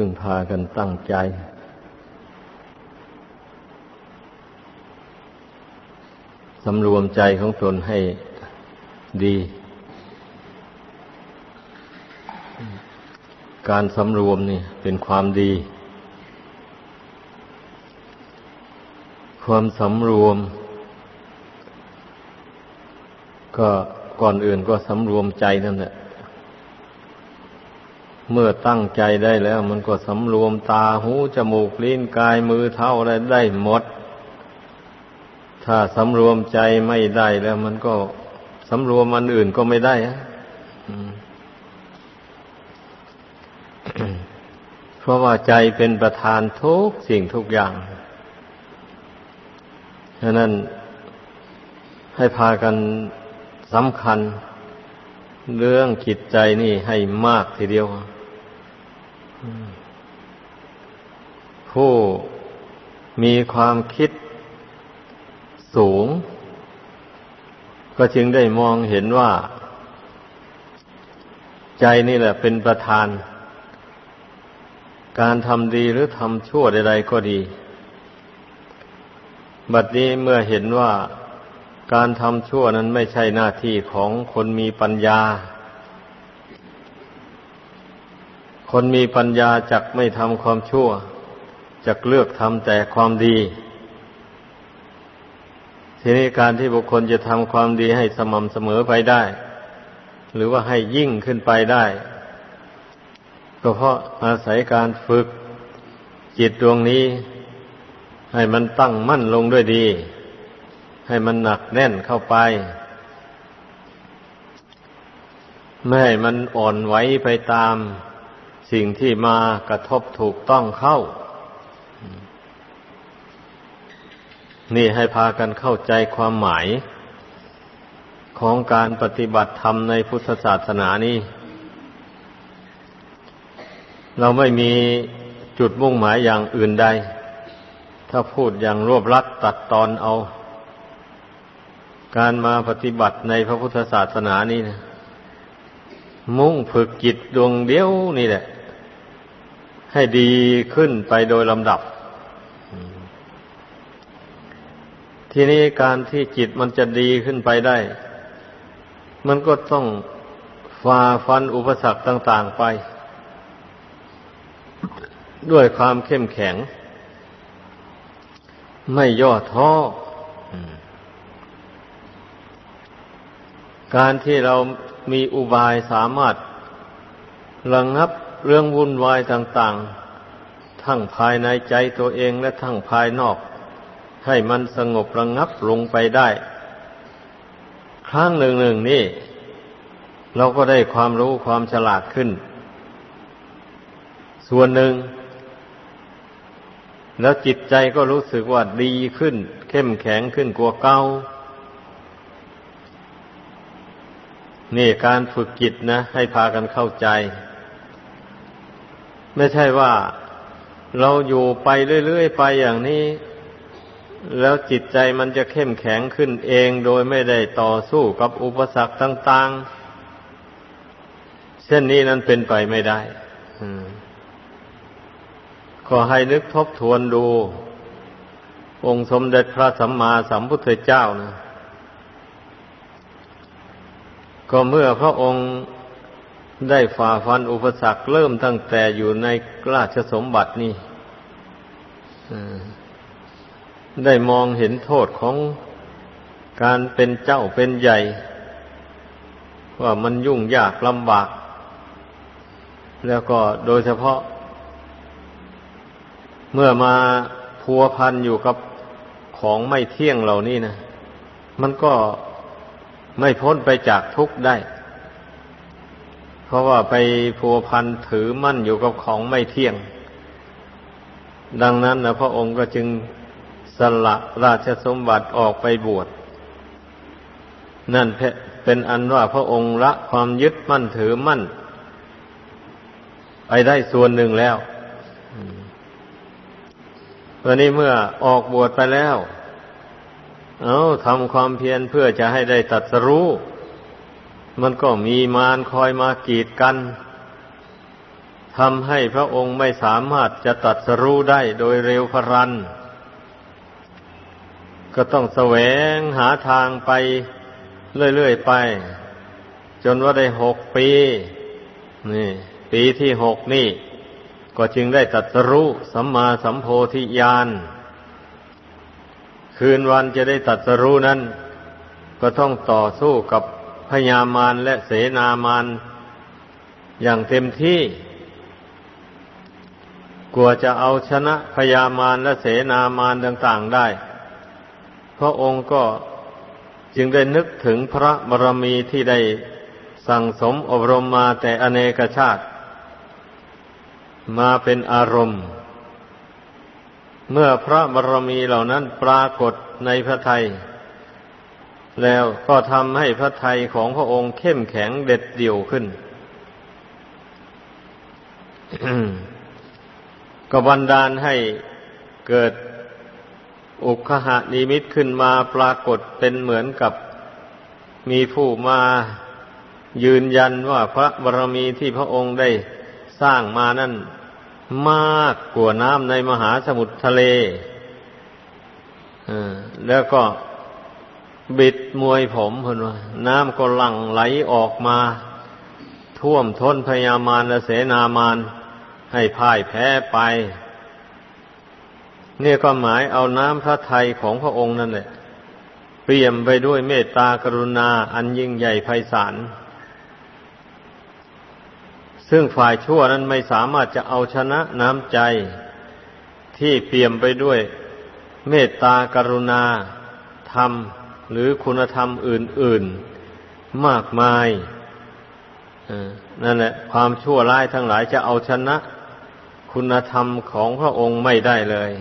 พึ่งพากันตั้งใจ สำรวมใจของตนให้ดี การสำรวมนี่เป็นความดี ความสำรวม ก็ก่อนอื่นก็สำรวมใจนั่นแหละ เมื่อตั้งใจได้แล้ว มันก็สำรวมตาหูจมูกลิ้นกายมือเท้าอะไรได้หมด ถ้าสำรวมใจไม่ได้แล้วมันก็สำรวมอันอื่นก็ไม่ได้อะเพราะว่าใจเป็นประธานทุกสิ่งทุกอย่างฉะนั้นให้พากันสำคัญ เรื่องจิตใจนี่ให้มากทีเดียว ผู้มีความคิดสูง ก็จึงได้มองเห็นว่า ใจนี่แหละเป็นประธาน การทำดีหรือทำชั่วใดๆก็ดี บัดนี้เมื่อเห็นว่าการทำชั่วนั้นไม่ใช่หน้าที่ของคนมีปัญญา คนมีปัญญาจักไม่ทำความชั่วจักเลือกทำแต่ความดี ทีนี้การที่บุคคลจะทำความดีให้สม่ำเสมอไปได้ หรือว่าให้ยิ่งขึ้นไปได้ ก็เพราะอาศัยการฝึกจิตดวงนี้ ให้มันตั้งมั่นลงด้วยดี ให้มันหนักแน่นเข้าไป ไม่ให้มันอ่อนไหวไปตาม สิ่งที่มากระทบถูกต้องเข้า นี่ให้พากันเข้าใจความหมาย ของการปฏิบัติธรรมในพุทธศาสนานี้เราไม่มีจุดมุ่งหมายอย่างอื่นใด ถ้าพูดอย่างรวบลัดตัดตอนเอา การมาปฏิบัติในพระพุทธศาสนานี้นะมุ่งฝึกจิตดวงเดียวนี่แหละ ให้ดีขึ้นไปโดยลำดับ ทีนี้การที่จิตมันจะดีขึ้นไปได้ มันก็ต้องฝ่าฟันอุปสรรคต่าง ๆไป ด้วยความเข้มแข็ง ไม่ย่อท้อการที่เรามีอุบายสามารถระงงับ เรื่องวุ่นวายต่าง ๆ ทั้งภายในใจตัวเองและทั้งภายนอก ให้มันสงบระงงับลงไปได้ ครั้งหนึ่งหนึ่งนี่ เราก็ได้ความรู้ความฉลาดขึ้น ส่วนหนึ่ง แล้วจิตใจก็รู้สึกว่าดีขึ้น เข้มแข็งขึ้นกว่าเก่านี่การฝึกจิตนะ ให้พากันเข้าใจ ไม่ใช่ว่าเราอยู่ไปเรื่อยๆไปอย่างนี้ แล้วจิตใจมันจะเข้มแข็งขึ้นเองโดยไม่ได้ต่อสู้กับอุปสรรคต่าง ๆ เช่นนี้นั้นเป็นไปไม่ได้ขอให้นึกทบทวนดู องค์สมเด็จพระสัมมาสัมพุทธเจ้านะก็เมื่อพระองค์ ได้ฝ่าฟันอุปสรรคเริ่มตั้งแต่อยู่ในราชสมบัตินี่ได้มองเห็นโทษของการเป็นเจ้าเป็นใหญ่ ว่ามันยุ่งยากลำบาก แล้วก็โดยเฉพาะ เมื่อมาพัวพันอยู่กับของไม่เที่ยงเหล่านี้นะ มันก็ไม่พ้นไปจากทุกข์ได้ เพราะว่าไปพัวพันถือมั่นอยู่กับของไม่เที่ยง ดังนั้นนะพระองค์ก็จึงสละราชสมบัติออกไปบวชนั่นเป็นอันว่าพระองค์ละความยึดมั่นถือมั่น ไปได้ส่วนหนึ่งแล้วตอนนี้เมื่อออกบวชไปแล้ว เอาทำความเพียรเพื่อจะให้ได้ตัดสรู้ มันก็มีมารคอยมากีดกันทำให้พระองค์ไม่สามารถจะตัดสรู้ได้โดยเร็วพรัน ก็ต้องแสวงหาทางไปเรื่อยๆไป จนว่าได้หกปี นี่ ปีที่หกนี่ ก็จึงได้ตัดสรู้สัมมาสัมโพธิญาณ คืนวันจะได้ตัดสรู้นั้น ก็ต้องต่อสู้กับ พญามารและเสนามารอย่างเต็มที่ กลัวจะเอาชนะพญามารและเสนามารต่าง ๆได้ พระองค์ก็จึงได้นึกถึงพระบรมีที่ได้สั่งสมอบรมมาแต่อเนกชาติ มาเป็นอารมณ์ เมื่อพระบรมีเหล่านั้นปรากฏในพระไทย แล้วก็ทำให้พระไทยของพระองค์เข้มแข็งเด็ดเดี่ยวขึ้น ก็บันดาลให้เกิดอุคหานิมิตขึ้นมาปรากฏเป็นเหมือนกับมีผู้มายืนยันว่าพระบรมีที่พระองค์ได้สร้างมานั่นมากกว่าน้ำในมหาสมุทรทะเลแล้วก็ บิดมวยผมพนว่าน้ำก็หลั่งไหลออกมา ท่วมท้นพยามารและเสนามารให้พ่ายแพ้ไปเนี่ยก็หมายเอาน้ำพระทัยของพระองค์นั่นแหละเปี่ยมไปด้วยเมตตากรุณาอันยิ่งใหญ่ไพศาลซึ่งฝ่ายชั่วนั้นไม่สามารถจะเอาชนะน้ำใจ ที่เปี่ยมไปด้วยเมตตากรุณาธรรม หรือคุณธรรมอื่น ๆมากมายนั่นแหละ ความชั่วร้ายทั้งหลายจะเอาชนะ คุณธรรมของพระองค์ไม่ได้เลย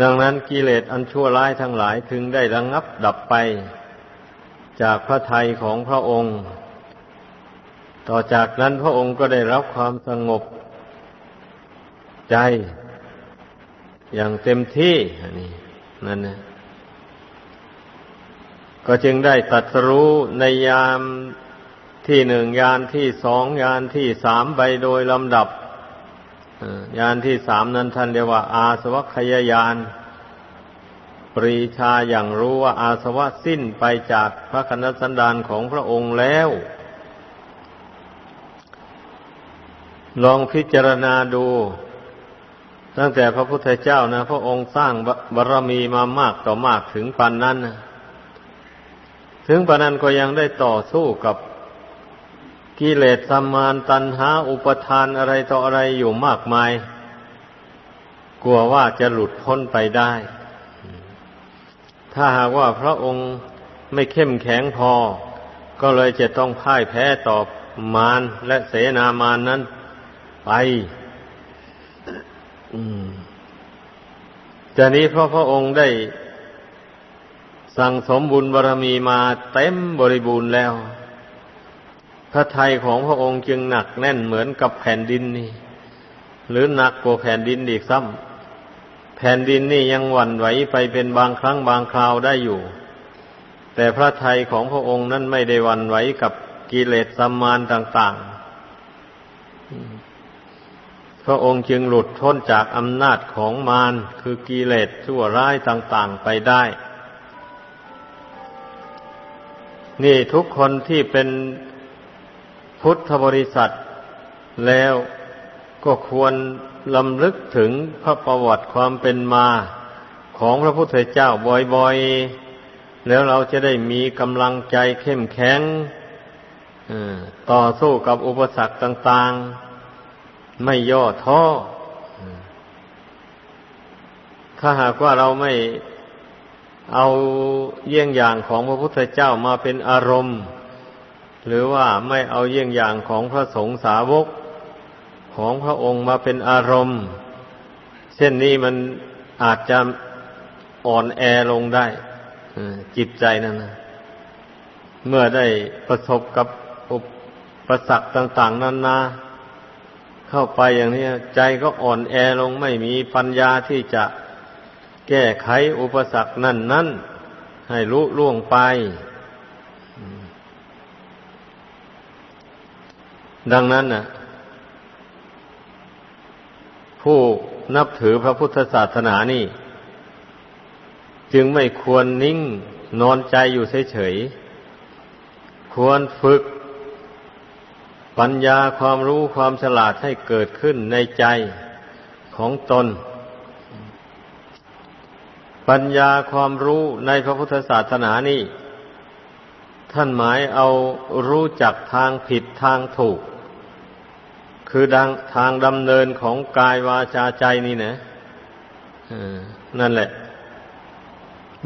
ดังนั้นกิเลสอันชั่วร้ายทั้งหลายถึงได้ระงงับดับไป จากพระทัยของพระองค์ ต่อจากนั้นพระองค์ก็ได้รับความสงบใจ อย่างเต็มที่นี่นั่นนะ ก็จึงได้ตัดรู้ในยามที่หนึ่งยานที่สองยานที่สามไปโดยลำดับยานที่สามนั้นท่านเรียกว่า อาสวัคยายานปรีชาอย่างรู้ว่าอาสวะสิ้นไปจากพระคณสันดานของพระองค์แล้ว ลองพิจารณาดู ตั้งแต่พระพุทธเจ้านะ พระองค์สร้างบารรมีมามากต่อมากถึงปันนั้น ถึงปันนั้นก็ยังได้ต่อสู้กับกิเลสสัมมานตัณหาอุปทานอะไรต่ออะไรอยู่มากมาย กลัวว่าจะหลุดพ้นไปได้ ถ้าหากว่าพระองค์ไม่เข้มแข็งพอ ก็เลยจะต้องพ่ายแพ้ต่อมารและเสนามารนนั้นไปจะนี้เพราะพระองค์ได้ สั่งสมบุญบารมีมาเต็มบริบูรณ์แล้ว พระไทยของพระองค์จึงหนักแน่นเหมือนกับแผ่นดินนี่ หรือหนักกว่าแผ่นดินอีกซ้ำแผ่นดินนี่ยังหวั่นไหวไปเป็นบางครั้งบางคราวได้อยู่ แต่พระไทยของพระองค์นั้นไม่ได้หวั่นไหวกับกิเลสสัมมานต่าง ๆ พระองค์จึงหลุดพ้นจากอำนาจของมารคือกิเลสชั่วร้ายต่าง ๆ ไปได้ นี่ทุกคนที่เป็นพุทธบริษัท แล้วก็ควรลำลึกถึงพระประวัติความเป็นมาของพระพุทธเจ้าบ่อยๆ แล้วเราจะได้มีกำลังใจเข้มแข็งต่อสู้กับอุปสรรคต่างๆ ไม่ย่อท้อถ้าหากว่าเราไม่ เอาเยี่ยงอย่างของพระพุทธเจ้ามาเป็นอารมณ์ หรือว่าไม่เอาเยี่ยงอย่างของพระสงฆ์สาวกของพระองค์มาเป็นอารมณ์ เช่นนี้มันอาจจะอ่อนแอลงได้จิตใจนั่นนะเมื่อได้ประสบกับอุปสรรคต่าง ๆนั้นนาเข้าไปอย่างนี้ใจก็อ่อนแอลงไม่มีปัญญาที่จะ แก้ไขอุปสรรคนั่นนั้นให้รู้ล่วงไป ดังนั้นนะผู้นับถือพระพุทธศาสนานี่ จึงไม่ควรนิ่งนอนใจอยู่เฉยๆ ควรฝึก ปัญญาความรู้ความฉลาดให้เกิดขึ้นในใจของตน ปัญญาความรู้ในพระพุทธศาสนานี่ ท่านหมายเอารู้จักทางผิดทางถูก คือดังทางดำเนินของกายวาจาใจนี่นะนั่นแหละ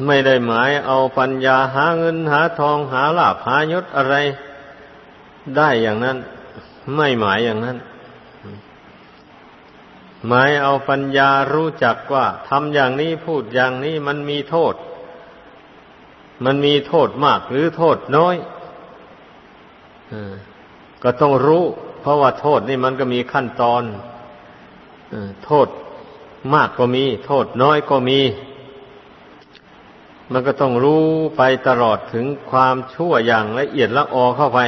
ไม่ได้หมายเอาปัญญาหาเงินหาทองหาลาภหายศอะไร ได้อย่างนั้น ไม่หมายอย่างนั้น หมายเอาปัญญารู้จักว่าทำอย่างนี้พูดอย่างนี้มันมีโทษ มันมีโทษมากหรือโทษน้อยก็ต้องรู้ เพราะว่าโทษนี่มันก็มีขั้นตอนโทษมากก็มี โทษน้อยก็มี มันก็ต้องรู้ไปตลอดถึงความชั่วอย่างละเอียดละออเข้าไป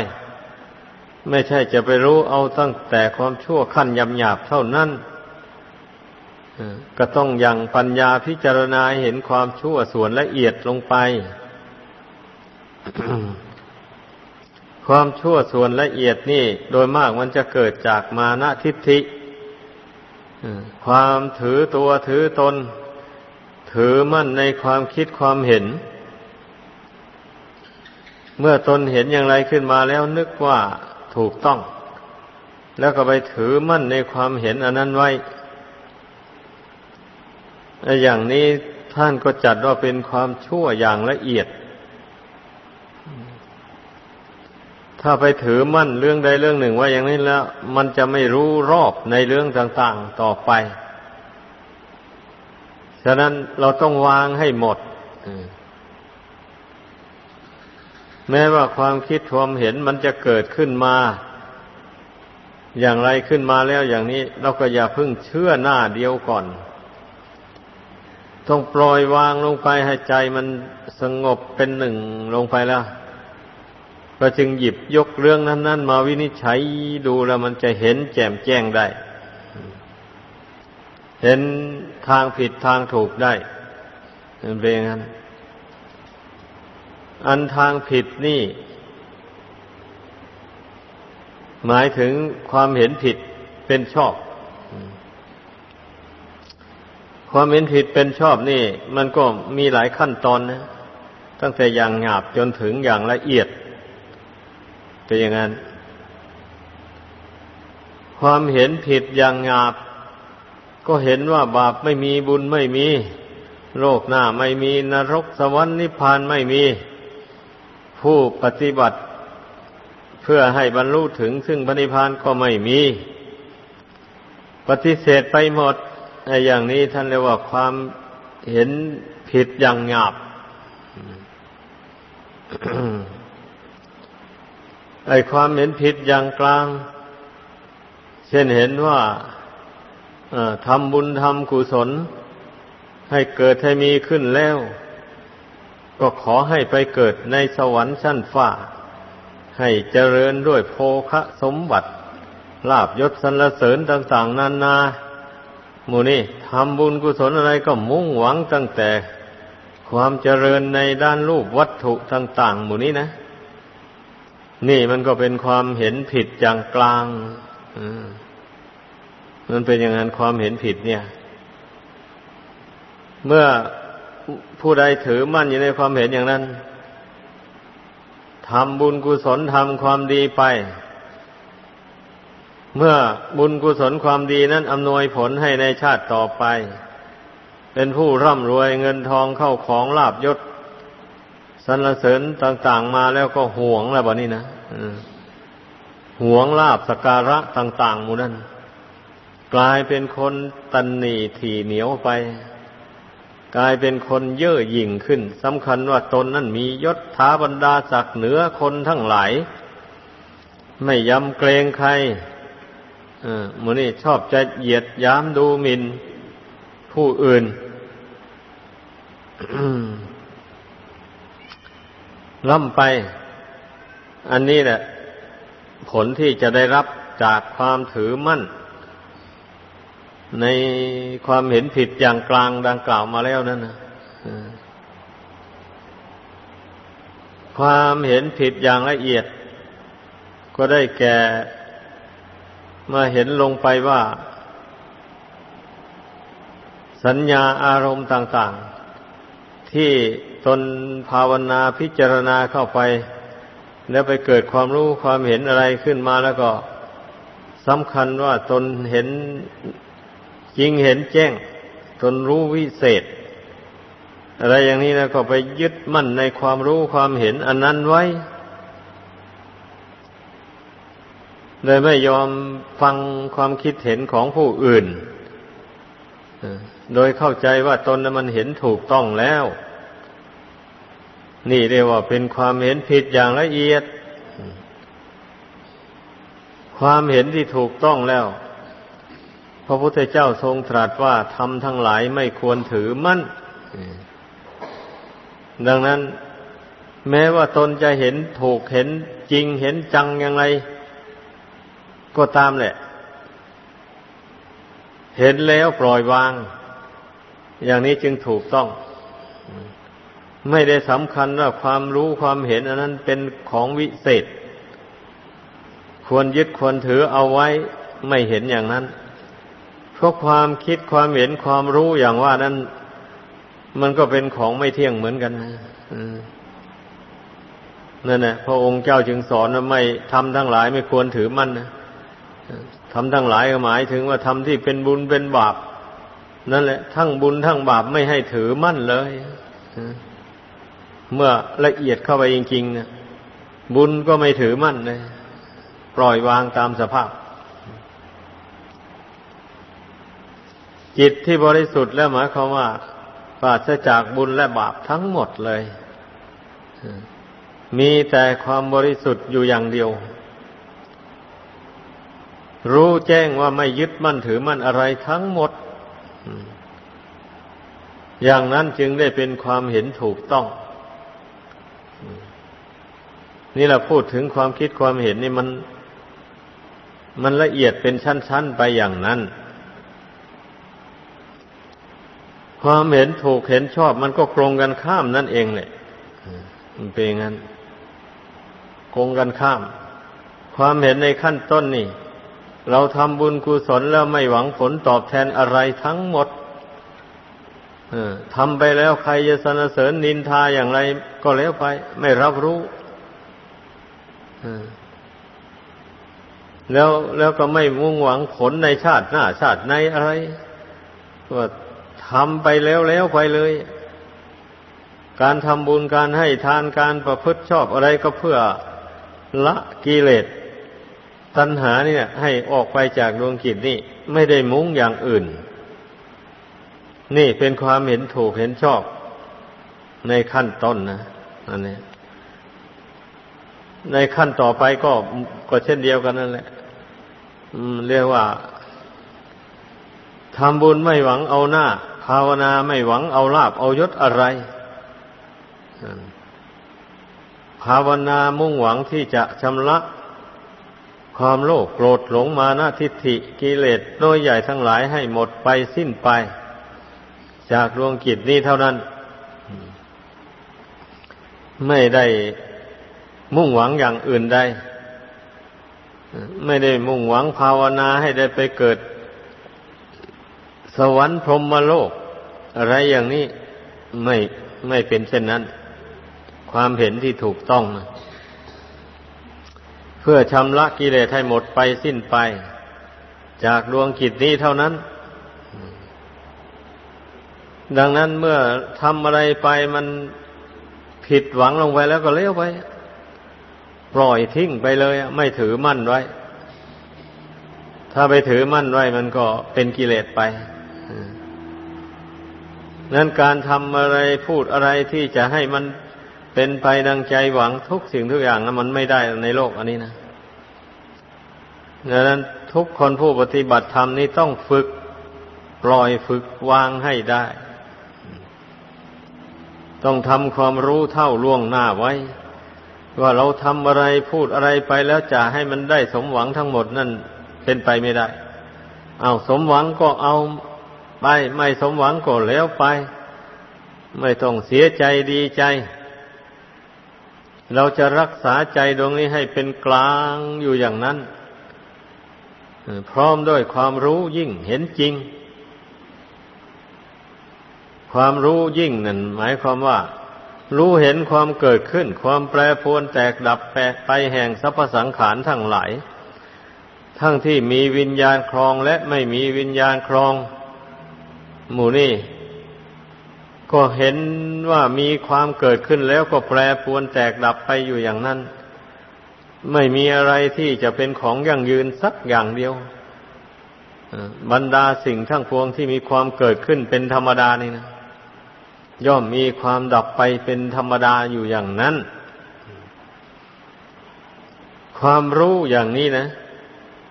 ไม่ใช่จะไปรู้เอาตั้งแต่ความชั่วขั้นยำหยาบเท่านั้น ก็ต้องอย่างปัญญาพิจารณาเห็นความชั่วส่วนละเอียดลงไป ความชั่วส่วนละเอียดนี่ โดยมากมันจะเกิดจากมานะทิฏฐิความถือตัวถือตน ถือมั่นในความคิดความเห็น เมื่อตนเห็นอย่างไรขึ้นมาแล้วนึกว่าถูกต้อง แล้วก็ไปถือมั่นในความเห็นอันนั้นไว้ อย่างนี้ท่านก็จัดว่าเป็นความชั่วอย่างละเอียด ถ้าไปถือมั่นเรื่องใดเรื่องหนึ่งว่าอย่างนี้แล้ว มันจะไม่รู้รอบในเรื่องต่าง ๆต่อไป ฉะนั้นเราต้องวางให้หมด แม้ว่าความคิดความเห็นมันจะเกิดขึ้นมา อย่างไรขึ้นมาแล้วอย่างนี้ เราก็อย่าเพิ่งเชื่อหน้าเดียวก่อน ต้องปล่อยวางลงไปให้ใจมันสงบเป็นหนึ่งลงไปแล้วก็จึงหยิบยกเรื่องนั้นๆมาวินิจฉัยดูแล้วมันจะเห็นแจ่มแจ้งได้ เห็นทางผิดทางถูกได้เป็นอย่างนั้นอันทางผิดนี่ หมายถึงความเห็นผิดเป็นชอบ ความเห็นผิดเป็นชอบนี่ มันก็มีหลายขั้นตอนนะ ตั้งแต่อย่างหยาบจนถึงอย่างละเอียดเป็นอย่างนั้น ความเห็นผิดอย่างหยาบ ก็เห็นว่าบาปไม่มีบุญไม่มี โลกหน้าไม่มีนรกสวรรค์นิพพานไม่มี ผู้ปฏิบัติ เพื่อให้บรรลุถึงซึ่งพระนิพพานก็ไม่มี ปฏิเสธไปหมด ไอ้อย่างนี้ท่านเรียกว่าความเห็นผิดอย่างหยาบไอ้ความเห็นผิดอย่างกลาง เช่นเห็นว่าทำบุญทำกุศล ให้เกิดให้มีขึ้นแล้ว ก็ขอให้ไปเกิดในสวรรค์ชั้นฟ้า ให้เจริญด้วยโภคะสมบัติลาบยศสรรเสริญต่าง ๆนานา หมูนี่ทำบุญกุศลอะไรก็มุ่งหวังตั้งแต่ความเจริญในด้านรูปวัตถุต่าง ๆ หมูนี้นะ นี่มันก็เป็นความเห็นผิดอย่างกลางมันเป็นอย่างนั้นความเห็นผิดเนี่ย เมื่อผู้ใดถือมั่นอยู่ในความเห็นอย่างนั้นทำบุญกุศลทำความดีไป เมื่อบุญกุศลความดีนั้นอำนวยผลให้ในชาติต่อไป เป็นผู้ร่ำรวยเงินทองเข้าของลาบยศสรรเสริญต่างๆมาแล้วก็ห่วงแล้วบ่นี้นะห่วงลาบสการะต่างๆหมู่นั้นกลายเป็นคนตันหนีถี่เหนียวไป กลายเป็นคนเย่อหยิ่งขึ้นสำคัญว่าตนนั้นมียศถาบรรดาศักดิ์เหนือคนทั้งหลาย ไม่ยำเกรงใคร หมูนี่ชอบจะเหยียดย้ำดูหมินผู้อื่นล่ำไป อันนี้แหละ ผลที่จะได้รับจากความถือมั่น ในความเห็นผิดอย่างกลางดังกล่าวมาแล้วนั่นนะความเห็นผิดอย่างละเอียด ก็ได้แก่ มาเห็นลงไปว่า สัญญาอารมณ์ต่าง ๆ ที่ตนภาวนาพิจารณาเข้าไป แล้วไปเกิดความรู้ความเห็นอะไรขึ้นมาแล้วก็สำคัญว่าตนเห็นจริงเห็นแจ้ง ตนรู้วิเศษ อะไรอย่างนี้แล้วก็ไปยึดมั่นในความรู้ความเห็นอันนั้นไว้ เลยไม่ยอมฟังความคิดเห็นของผู้อื่น โดยเข้าใจว่าตนนั้นมันเห็นถูกต้องแล้ว นี่เรียกว่าเป็นความเห็นผิดอย่างละเอียด ความเห็นที่ถูกต้องแล้ว พระพุทธเจ้าทรงตรัสว่าทำทั้งหลายไม่ควรถือมั่น ดังนั้น แม้ว่าตนจะเห็นถูกเห็นจริงเห็นจังอย่างไร ก็ตามแหละ เห็นแล้วปล่อยวาง อย่างนี้จึงถูกต้อง ไม่ได้สำคัญว่าความรู้ความเห็นอันนั้นเป็นของวิเศษ ควรยึดควรถือเอาไว้ไม่เห็นอย่างนั้น เพราะความคิดความเห็นความรู้อย่างว่านั้น มันก็เป็นของไม่เที่ยงเหมือนกันนะนั่นแหละพระองค์เจ้าจึงสอนว่าไม่ทำทั้งหลายไม่ควรถือมั่นนะ ทำทั้งหลายก็หมายถึงว่าทำที่เป็นบุญเป็นบาป นั่นแหละ ทั้งบุญทั้งบาปไม่ให้ถือมั่นเลยเมื่อละเอียดเข้าไปจริงๆนะบุญก็ไม่ถือมั่นเลย ปล่อยวางตามสภาพ จิตที่บริสุทธิ์แล้วหมายความว่าปราศจากบุญและบาปทั้งหมดเลย มีแต่ความบริสุทธิ์อยู่อย่างเดียว รู้แจ้งว่าไม่ยึดมั่นถือมั่นอะไรทั้งหมด อย่างนั้นจึงได้เป็นความเห็นถูกต้อง นี่เราพูดถึงความคิดความเห็นนี่มัน มันละเอียดเป็นชั้น ๆ ไปอย่างนั้น ความเห็นถูกเห็นชอบ มันก็ตรงกันข้ามนั่นเองเลยมันเป็นงั้นตรงกันข้าม ความเห็นในขั้นต้นนี่ เราทำบุญกุศลแล้วไม่หวังผลตอบแทนอะไรทั้งหมดทำไปแล้วใครจะสนเสริญนินทาอย่างไรก็แล้วไป ไม่รับรู้แล้วแล้วก็ไม่มุ่งหวังผลในชาติหน้า ชาติในอะไรก็ทำไปแล้วแล้วไปเลย การทำบุญการให้ทานการประพฤติชอบอะไรก็เพื่อละกิเลส ตัณหาเนี่ย ให้ออกไปจากดวงจิตนี่ไม่ได้มุ่งอย่างอื่น นี่เป็นความเห็นถูกเห็นชอบ ในขั้นต้นนะอันนี้ในขั้นต่อไปก็ก็เช่นเดียวกันนั่นแหละเรียกว่าทำบุญไม่หวังเอาหน้า ภาวนาไม่หวังเอาลาบเอายศอะไรภาวนามุ่งหวังที่จะชำระ ความโลภโกรธหลงมานะทิฏฐิกิเลสน้อยใหญ่ทั้งหลายให้หมดไปสิ้นไป จากดวงกิจนี้เท่านั้น ไม่ได้มุ่งหวังอย่างอื่นใดไม่ได้มุ่งหวังภาวนาให้ได้ไปเกิด สวรรค์พรหมโลก อะไรอย่างนี้ไม่ไม่เป็นเช่นนั้น ความเห็นที่ถูกต้องนะ เพื่อชำระกิเลสให้หมดไปสิ้นไป จากดวงกิจนี้เท่านั้น ดังนั้นเมื่อทำอะไรไปมันผิดหวังลงไปแล้วก็เลี้ยวไป ปล่อยทิ้งไปเลย ไม่ถือมั่นไว้ ถ้าไปถือมั่นไว้มันก็เป็นกิเลสไปนั้นการทำอะไรพูดอะไรที่จะให้มัน เป็นไปดังใจหวังทุกสิ่งทุกอย่างนะมันไม่ได้ในโลกอันนี้นะดังนั้นทุกคนผู้ปฏิบัติธรรมนี้ต้องฝึกปล่อยฝึกวางให้ได้ ต้องทำความรู้เท่าล่วงหน้าไว้ ว่าเราทำอะไรพูดอะไรไปแล้วจะให้มันได้สมหวังทั้งหมดนั่นเป็นไปไม่ได้ เอาสมหวังก็เอาไป ไม่สมหวังก็แล้วไป ไม่ต้องเสียใจดีใจ เราจะรักษาใจดวงนี้ให้เป็นกลางอยู่อย่างนั้น พร้อมด้วยความรู้ยิ่งเห็นจริง ความรู้ยิ่งนั่นหมายความว่า รู้เห็นความเกิดขึ้น ความแปรปรวนแตกดับแปไปแห่งสรรพสังขารทั้งหลาย ทั้งที่มีวิญญาณครองและไม่มีวิญญาณครอง หมู่นี่ ก็เห็นว่ามีความเกิดขึ้นแล้วก็แปรปวนแตกดับไปอยู่อย่างนั้น ไม่มีอะไรที่จะเป็นของยั่งยืนสักอย่างเดียวบรรดาสิ่งทั้งปวงที่มีความเกิดขึ้นเป็นธรรมดานี่นะย่อมมีความดับไปเป็นธรรมดาอยู่อย่างนั้น ความรู้อย่างนี้นะ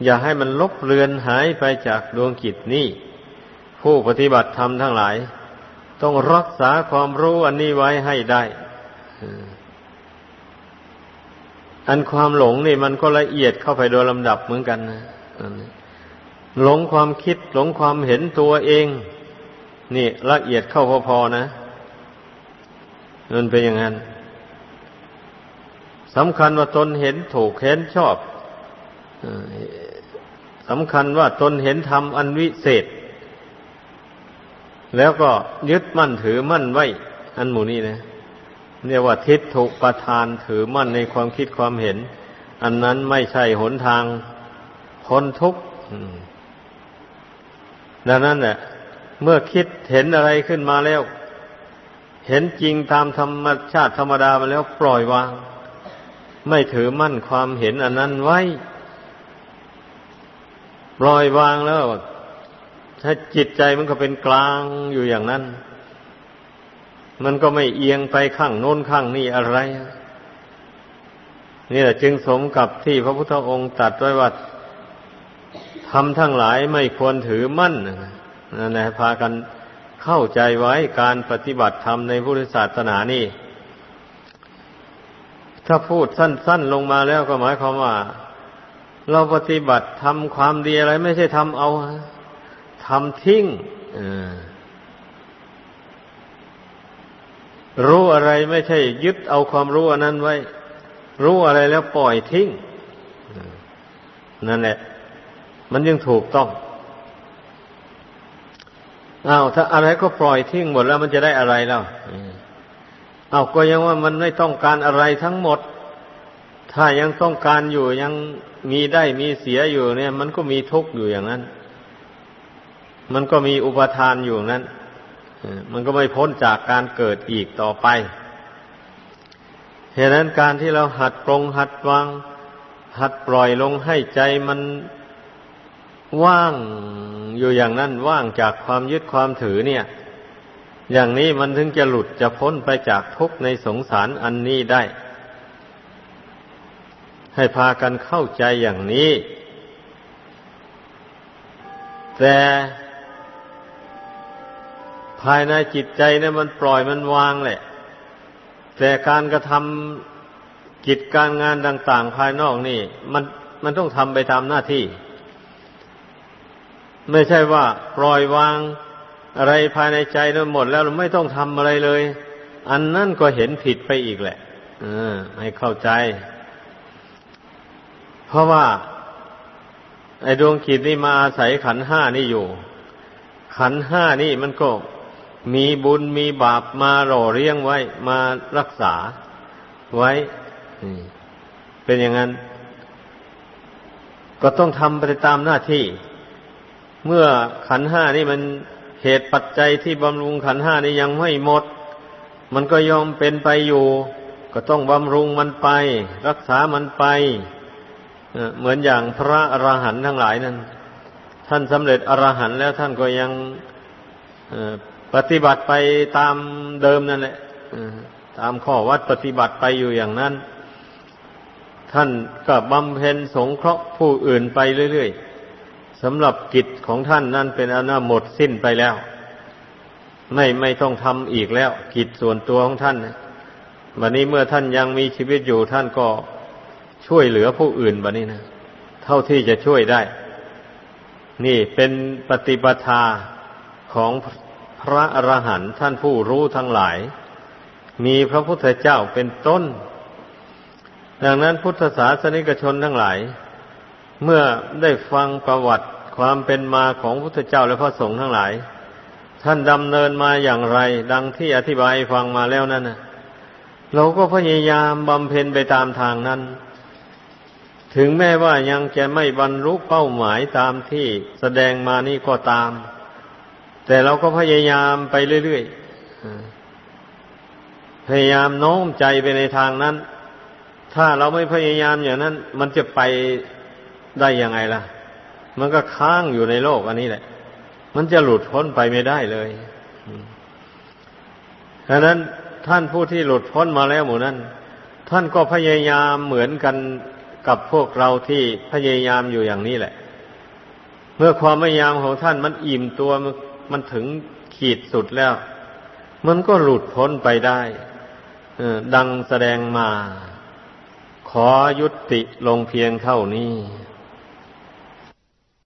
อย่าให้มันลบเลือนหายไปจากดวงกิจนี้ผู้ปฏิบัติธรรมทั้งหลาย ต้องรักษาความรู้อันนี้ไว้ให้ได้อันความหลงนี่มันก็ละเอียดเข้าไปโดยลำดับเหมือนกันนะหลงความคิดหลงความเห็นตัวเอง นี่ละเอียดเข้าพอๆนะมันเป็นอย่างนั้นสำคัญว่าตนเห็นถูกเห็นชอบสำคัญว่าตนเห็นธรรมอันวิเศษ แล้วก็ยึดมั่นถือมั่นไว้ อันหมู่นี้นะเรียกว่าทิฏฐุประทานถือมั่นในความคิดความเห็น อันนั้นไม่ใช่หนทางพ้นทุกข์ดังนั้นแหละเมื่อคิดเห็นอะไรขึ้นมาแล้ว เห็นจริงตามธรรมชาติธรรมดามาแล้วปล่อยวาง ไม่ถือมั่นความเห็นอันนั้นไว้ ปล่อยวางแล้ว ถ้าจิตใจมันก็เป็นกลางอยู่อย่างนั้น มันก็ไม่เอียงไปข้างโน้นข้างนี้อะไร นี่แหละจึงสมกับที่พระพุทธองค์ตรัสไว้ว่าทำทั้งหลายไม่ควรถือมั่นนั่นแหละพากันเข้าใจไว้การปฏิบัติธรรมในพุทธศาสนานี่ ถ้าพูดสั้น ๆ ลงมาแล้วก็หมายความว่า เราปฏิบัติทำความดีอะไร ไม่ใช่ทำเอา ทำทิ้งรู้อะไรไม่ใช่ ยึดเอาความรู้อันนั้นไว้ รู้อะไรแล้วปล่อยทิ้งนั่นแหละ มันยังถูกต้องอา้าวถ้าอะไรก็ปล่อยทิ้งหมดแล้วมันจะได้อะไรแล้วอา้าวก็ยังว่ามันไม่ต้องการอะไรทั้งหมด ถ้ายังต้องการอยู่ยังมีได้มีเสียอยู่เนี่ย มันก็มีทุกข์อยู่อย่างนั้น มันก็มีอุปทานอยู่นั้น มันก็ไม่พ้นจากการเกิดอีกต่อไปเหตุนั้นการที่เราหัดปรงหัดวาง หัดปล่อยลงให้ใจมันว่างอยู่อย่างนั้นว่างจากความยึดความถือเนี่ย อย่างนี้มันถึงจะหลุดจะพ้นไปจากทุกข์ในสงสารอันนี้ได้ ให้พากันเข้าใจอย่างนี้ แต่ ภายในจิตใจเนี่ยมันปล่อยมันวางแหละ แต่การกระทำกิจการงานต่าง ๆ ภายนอกนี่ มันมันต้องทำไปตามหน้าที่ ไม่ใช่ว่าปล่อยวางอะไรภายในใจนั้นหมดแล้วเราไม่ต้องทำอะไรเลย อันนั่นก็เห็นผิดไปอีกแหละอให้เข้าใจ เพราะว่า ไอ้ดวงจิตนี่มาอาศัยขันห้านี่อยู่ ขันห้านี่มันก็ มีบุญมีบาปมาหล่อเลี้ยงไว้มารักษาไว้ เป็นอย่างนั้น ก็ต้องทำไปตามหน้าที่ เมื่อขันห้านี่มันเหตุปัจจัยที่บำรุงขันห้านี่ยังไม่หมด มันก็ยอมเป็นไปอยู่ ก็ต้องบำรุงมันไป รักษามันไป เหมือนอย่างพระอระหันต์ทั้งหลายนั้น ท่านสำเร็จอรหันต์แล้วท่านก็ยัง ปฏิบัติไปตามเดิมนั่นแหละตามข้อวัดปฏิบัติไปอยู่อย่างนั้น ท่านก็บำเพ็ญสงเคราะห์ผู้อื่นไปเรื่อยๆสำหรับกิจของท่านนั่นเป็นอนาหมดสิ้นไปแล้ว ไม่ไม่ต้องทำอีกแล้ว กิจส่วนตัวของท่านวันนี้เมื่อท่านยังมีชีวิตอยู่ท่านก็ช่วยเหลือผู้อื่นแบบนี้นะเท่าที่จะช่วยได้ นี่เป็นปฏิปทาของ พระอรหันต์ท่านผู้รู้ทั้งหลาย มีพระพุทธเจ้าเป็นต้น ดังนั้นพุทธศาสนิกชนทั้งหลาย เมื่อได้ฟังประวัติความเป็นมาของพุทธเจ้าและพระสงฆ์ทั้งหลาย ท่านดำเนินมาอย่างไร ดังที่อธิบายฟังมาแล้วนั่นนะเราก็พยายามบำเพ็ญไปตามทางนั้น ถึงแม้ว่ายังจะไม่บรรลุเป้าหมายตามที่แสดงมานี่ก็ตาม แต่เราก็พยายามไปเรื่อยๆ พยายามโน้มใจไปในทางนั้น ถ้าเราไม่พยายามอย่างนั้น มันจะไปได้ยังไงล่ะ มันก็ค้างอยู่ในโลกอันนี้แหละ มันจะหลุดพ้นไปไม่ได้เลยดังนั้นท่านผู้ที่หลุดพ้นมาแล้วหมู่นั้น ท่านก็พยายามเหมือนกันกับพวกเราที่พยายามอยู่อย่างนี้แหละ เมื่อความพยายามของท่านมันอิ่มตัว มันถึงขีดสุดแล้ว มันก็หลุดพ้นไปได้ดังแสดงมา ขอยุติลงเพียงเท่านี้